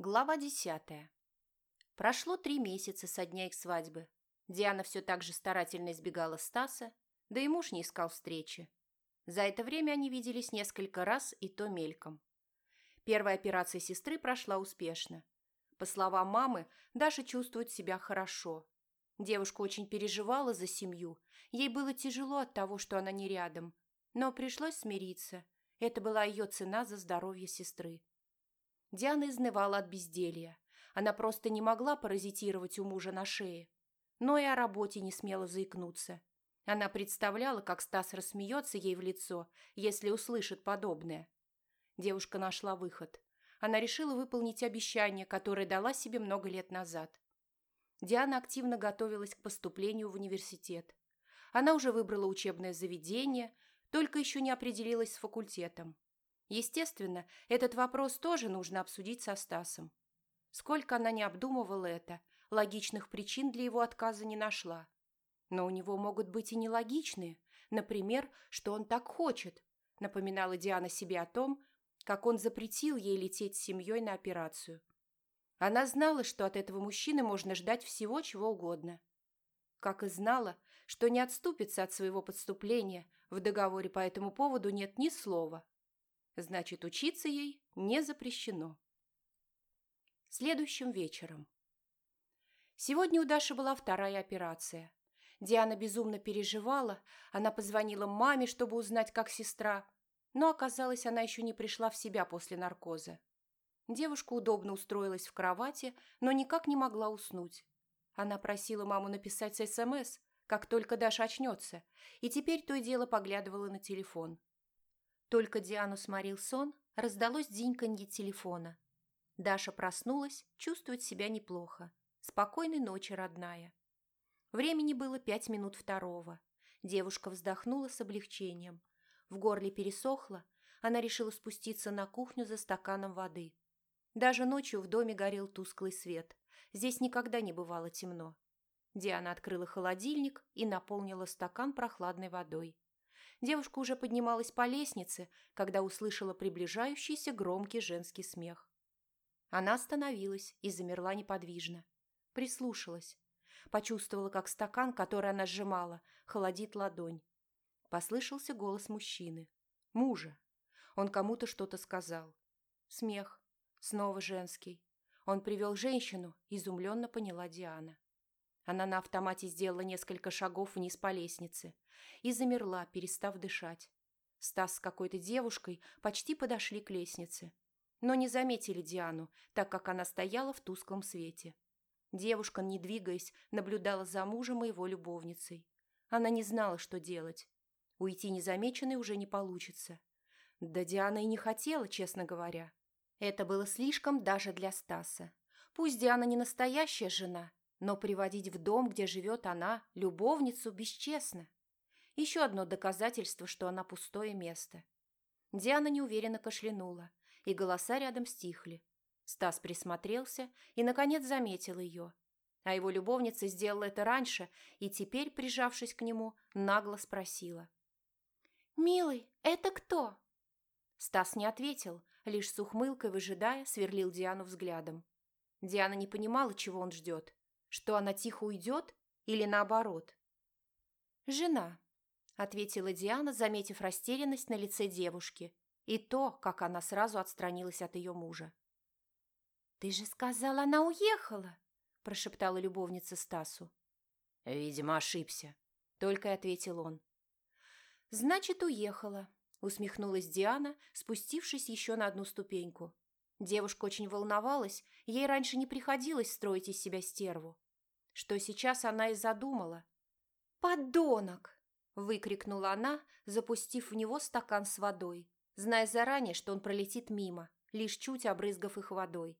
Глава десятая. Прошло три месяца со дня их свадьбы. Диана все так же старательно избегала Стаса, да и муж не искал встречи. За это время они виделись несколько раз, и то мельком. Первая операция сестры прошла успешно. По словам мамы, Даша чувствует себя хорошо. Девушка очень переживала за семью. Ей было тяжело от того, что она не рядом. Но пришлось смириться. Это была ее цена за здоровье сестры. Диана изнывала от безделья. Она просто не могла паразитировать у мужа на шее. Но и о работе не смела заикнуться. Она представляла, как Стас рассмеется ей в лицо, если услышит подобное. Девушка нашла выход. Она решила выполнить обещание, которое дала себе много лет назад. Диана активно готовилась к поступлению в университет. Она уже выбрала учебное заведение, только еще не определилась с факультетом. Естественно, этот вопрос тоже нужно обсудить со Стасом. Сколько она не обдумывала это, логичных причин для его отказа не нашла. Но у него могут быть и нелогичные. Например, что он так хочет, напоминала Диана себе о том, как он запретил ей лететь с семьей на операцию. Она знала, что от этого мужчины можно ждать всего, чего угодно. Как и знала, что не отступится от своего подступления, в договоре по этому поводу нет ни слова. Значит, учиться ей не запрещено. Следующим вечером. Сегодня у Даши была вторая операция. Диана безумно переживала. Она позвонила маме, чтобы узнать, как сестра. Но оказалось, она еще не пришла в себя после наркоза. Девушка удобно устроилась в кровати, но никак не могла уснуть. Она просила маму написать СМС, как только Даша очнется, и теперь то и дело поглядывала на телефон. Только Диану сморил сон, раздалось дзиньканье телефона. Даша проснулась, чувствует себя неплохо. Спокойной ночи, родная. Времени было пять минут второго. Девушка вздохнула с облегчением. В горле пересохло, она решила спуститься на кухню за стаканом воды. Даже ночью в доме горел тусклый свет. Здесь никогда не бывало темно. Диана открыла холодильник и наполнила стакан прохладной водой. Девушка уже поднималась по лестнице, когда услышала приближающийся громкий женский смех. Она остановилась и замерла неподвижно. Прислушалась. Почувствовала, как стакан, который она сжимала, холодит ладонь. Послышался голос мужчины. Мужа. Он кому-то что-то сказал. Смех. Снова женский. Он привел женщину, изумленно поняла Диана. Она на автомате сделала несколько шагов вниз по лестнице и замерла, перестав дышать. Стас с какой-то девушкой почти подошли к лестнице, но не заметили Диану, так как она стояла в тусклом свете. Девушка, не двигаясь, наблюдала за мужем и его любовницей. Она не знала, что делать. Уйти незамеченной уже не получится. Да Диана и не хотела, честно говоря. Это было слишком даже для Стаса. Пусть Диана не настоящая жена – но приводить в дом, где живет она, любовницу, бесчестно. Еще одно доказательство, что она пустое место. Диана неуверенно кашлянула, и голоса рядом стихли. Стас присмотрелся и, наконец, заметил ее. А его любовница сделала это раньше и теперь, прижавшись к нему, нагло спросила. «Милый, это кто?» Стас не ответил, лишь с ухмылкой выжидая, сверлил Диану взглядом. Диана не понимала, чего он ждет. Что она тихо уйдет или наоборот? «Жена», — ответила Диана, заметив растерянность на лице девушки и то, как она сразу отстранилась от ее мужа. «Ты же сказала, она уехала!» – прошептала любовница Стасу. «Видимо, ошибся», – только и ответил он. «Значит, уехала», – усмехнулась Диана, спустившись еще на одну ступеньку. Девушка очень волновалась, ей раньше не приходилось строить из себя стерву. Что сейчас она и задумала. «Подонок!» – выкрикнула она, запустив в него стакан с водой, зная заранее, что он пролетит мимо, лишь чуть обрызгав их водой.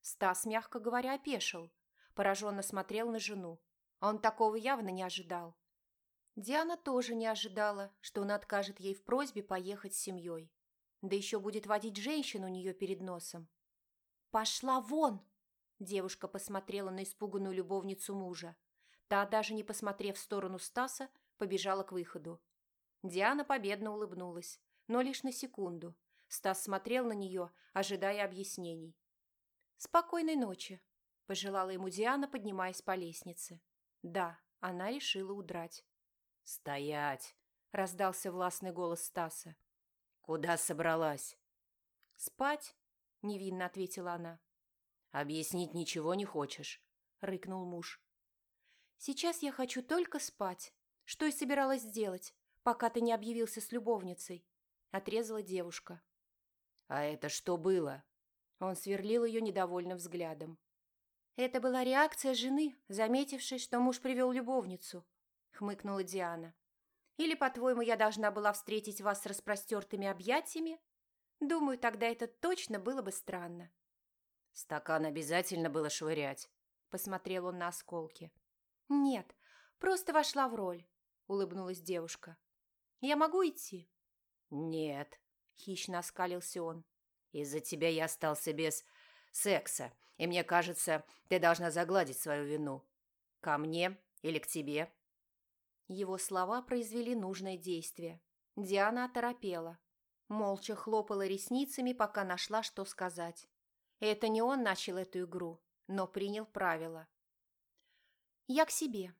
Стас, мягко говоря, опешил, пораженно смотрел на жену. Он такого явно не ожидал. Диана тоже не ожидала, что он откажет ей в просьбе поехать с семьей. Да еще будет водить женщину у нее перед носом. «Пошла вон!» Девушка посмотрела на испуганную любовницу мужа. Та, даже не посмотрев в сторону Стаса, побежала к выходу. Диана победно улыбнулась, но лишь на секунду. Стас смотрел на нее, ожидая объяснений. «Спокойной ночи», – пожелала ему Диана, поднимаясь по лестнице. Да, она решила удрать. «Стоять!» – раздался властный голос Стаса. «Куда собралась?» «Спать», – невинно ответила она. «Объяснить ничего не хочешь», – рыкнул муж. «Сейчас я хочу только спать. Что и собиралась сделать, пока ты не объявился с любовницей», – отрезала девушка. «А это что было?» Он сверлил ее недовольным взглядом. «Это была реакция жены, заметившей, что муж привел любовницу», — хмыкнула Диана. «Или, по-твоему, я должна была встретить вас с распростертыми объятиями? Думаю, тогда это точно было бы странно». «Стакан обязательно было швырять», — посмотрел он на осколки. «Нет, просто вошла в роль», — улыбнулась девушка. «Я могу идти?» «Нет», — хищно оскалился он. Из-за тебя я остался без секса, и мне кажется, ты должна загладить свою вину. Ко мне или к тебе?» Его слова произвели нужное действие. Диана оторопела. Молча хлопала ресницами, пока нашла, что сказать. Это не он начал эту игру, но принял правила. «Я к себе.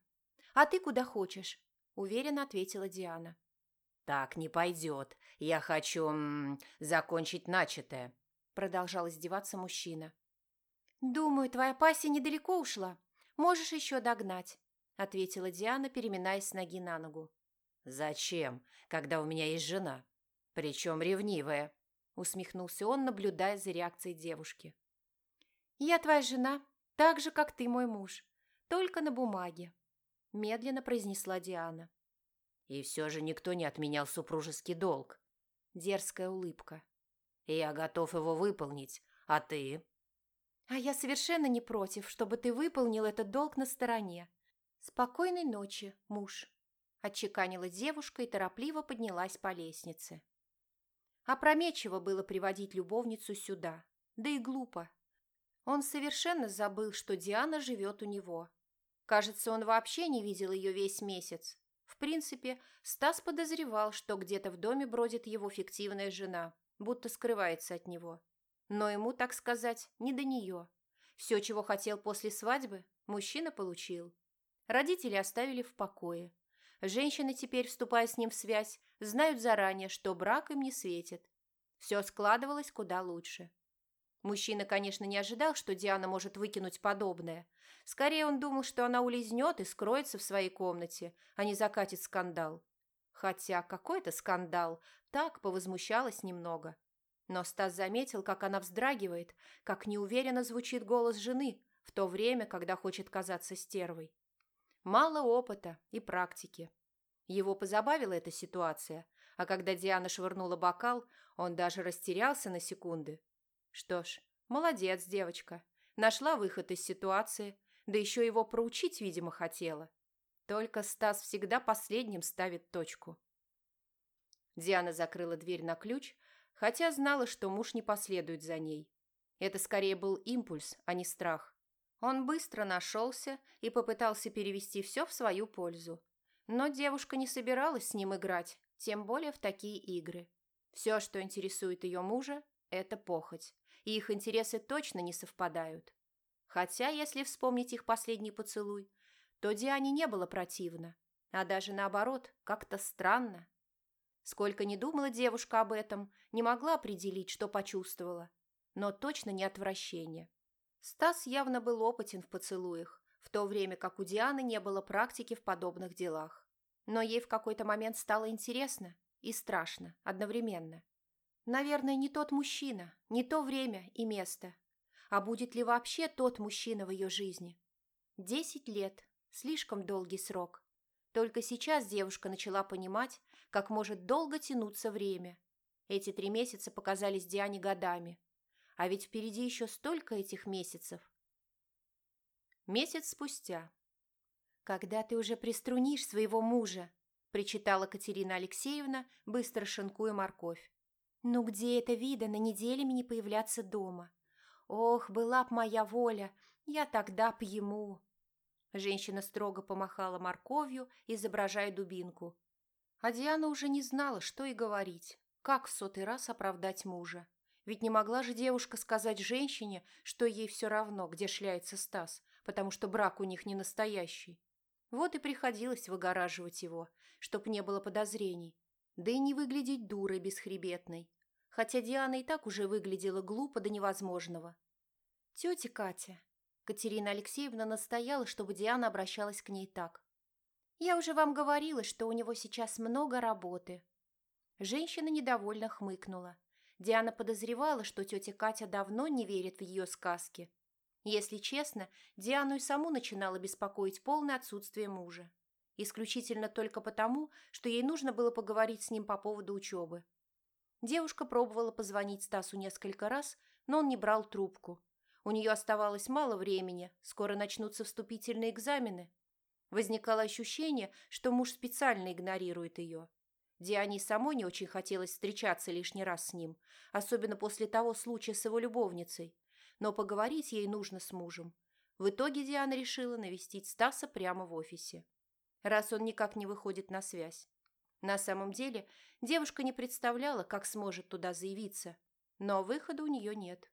А ты куда хочешь?» – уверенно ответила Диана. «Так не пойдет. Я хочу м -м, закончить начатое», — продолжал издеваться мужчина. «Думаю, твоя пассия недалеко ушла. Можешь еще догнать», — ответила Диана, переминаясь с ноги на ногу. «Зачем, когда у меня есть жена? Причем ревнивая», — усмехнулся он, наблюдая за реакцией девушки. «Я твоя жена, так же, как ты мой муж, только на бумаге», — медленно произнесла Диана. И все же никто не отменял супружеский долг. Дерзкая улыбка. Я готов его выполнить, а ты? А я совершенно не против, чтобы ты выполнил этот долг на стороне. Спокойной ночи, муж. Отчеканила девушка и торопливо поднялась по лестнице. Опрометчиво было приводить любовницу сюда, да и глупо. Он совершенно забыл, что Диана живет у него. Кажется, он вообще не видел ее весь месяц, в принципе, Стас подозревал, что где-то в доме бродит его фиктивная жена, будто скрывается от него. Но ему, так сказать, не до нее. Все, чего хотел после свадьбы, мужчина получил. Родители оставили в покое. Женщины теперь, вступая с ним в связь, знают заранее, что брак им не светит. Все складывалось куда лучше. Мужчина, конечно, не ожидал, что Диана может выкинуть подобное. Скорее, он думал, что она улизнет и скроется в своей комнате, а не закатит скандал. Хотя какой-то скандал, так повозмущалась немного. Но Стас заметил, как она вздрагивает, как неуверенно звучит голос жены в то время, когда хочет казаться стервой. Мало опыта и практики. Его позабавила эта ситуация, а когда Диана швырнула бокал, он даже растерялся на секунды. Что ж, молодец, девочка. Нашла выход из ситуации, да еще его проучить, видимо, хотела. Только Стас всегда последним ставит точку. Диана закрыла дверь на ключ, хотя знала, что муж не последует за ней. Это скорее был импульс, а не страх. Он быстро нашелся и попытался перевести все в свою пользу. Но девушка не собиралась с ним играть, тем более в такие игры. Все, что интересует ее мужа, это похоть и их интересы точно не совпадают. Хотя, если вспомнить их последний поцелуй, то Диане не было противно, а даже наоборот, как-то странно. Сколько ни думала девушка об этом, не могла определить, что почувствовала, но точно не отвращение. Стас явно был опытен в поцелуях, в то время как у Дианы не было практики в подобных делах. Но ей в какой-то момент стало интересно и страшно одновременно. Наверное, не тот мужчина, не то время и место. А будет ли вообще тот мужчина в ее жизни? Десять лет. Слишком долгий срок. Только сейчас девушка начала понимать, как может долго тянуться время. Эти три месяца показались Диане годами. А ведь впереди еще столько этих месяцев. Месяц спустя. «Когда ты уже приструнишь своего мужа?» – причитала Катерина Алексеевна, быстро шинкуя морковь. Ну где это видано неделями не появляться дома? Ох, была б моя воля, я тогда б ему. Женщина строго помахала морковью, изображая дубинку. А Диана уже не знала, что и говорить, как в сотый раз оправдать мужа. Ведь не могла же девушка сказать женщине, что ей все равно, где шляется Стас, потому что брак у них не настоящий. Вот и приходилось выгораживать его, чтоб не было подозрений, да и не выглядеть дурой бесхребетной. Хотя Диана и так уже выглядела глупо до невозможного. «Тетя Катя», Катерина Алексеевна настояла, чтобы Диана обращалась к ней так. «Я уже вам говорила, что у него сейчас много работы». Женщина недовольно хмыкнула. Диана подозревала, что тетя Катя давно не верит в ее сказки. Если честно, Диану и саму начинало беспокоить полное отсутствие мужа. Исключительно только потому, что ей нужно было поговорить с ним по поводу учебы. Девушка пробовала позвонить Стасу несколько раз, но он не брал трубку. У нее оставалось мало времени, скоро начнутся вступительные экзамены. Возникало ощущение, что муж специально игнорирует ее. Диане самой не очень хотелось встречаться лишний раз с ним, особенно после того случая с его любовницей. Но поговорить ей нужно с мужем. В итоге Диана решила навестить Стаса прямо в офисе. Раз он никак не выходит на связь. На самом деле девушка не представляла, как сможет туда заявиться, но выхода у нее нет.